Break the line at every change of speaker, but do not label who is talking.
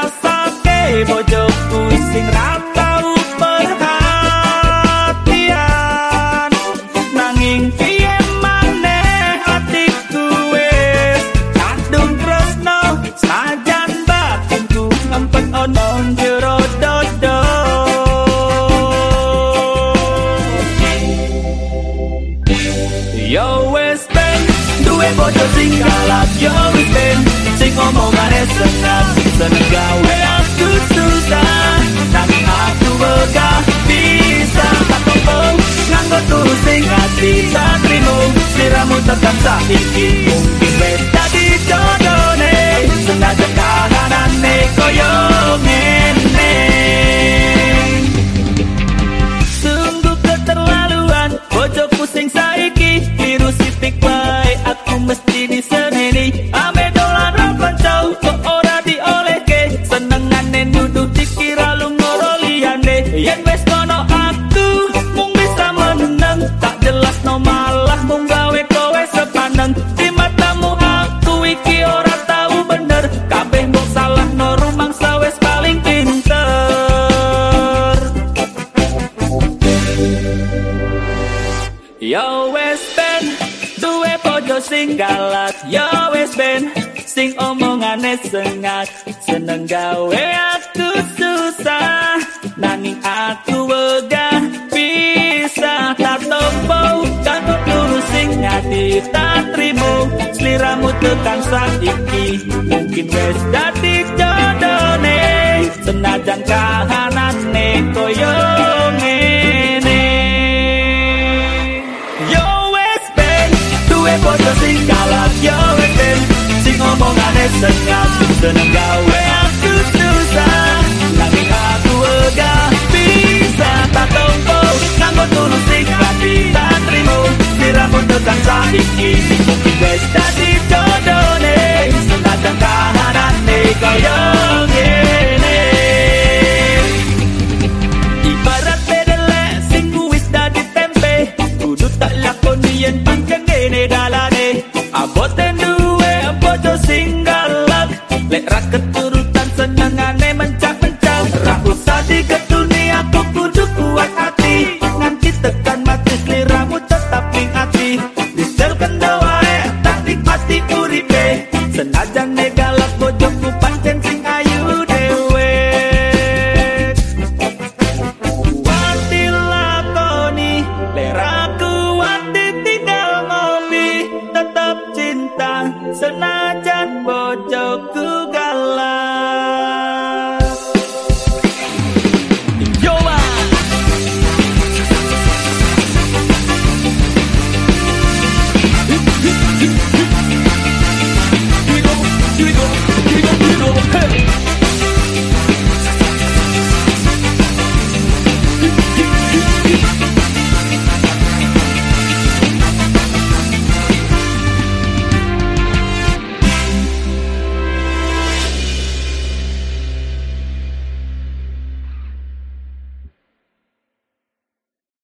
Ngrasake bojoku sing ra tau perhatian. Nanging piye maneh atiku wis? Kadung tresno, sajan batinku, ngempet ono jero dodo. Yo wis ben, duwe bojo sing galak, Yo wis ben, sing omongane 大屁屁 bojo sing galak Yo wes ben. Sing omongane sengat Seneng gawe aku susah. Nanging aku wegah bisa. Tak tompo Kanggo turu sing ngati tak trimo. Sliramu tekan saiki Mungkin wes dadi jodone Senajan kahanane podo sing kalah yo wetem Sing omongannya sengat Seneng gawe aku susah Tangannya mencak-mencak Rambut tadi ketuk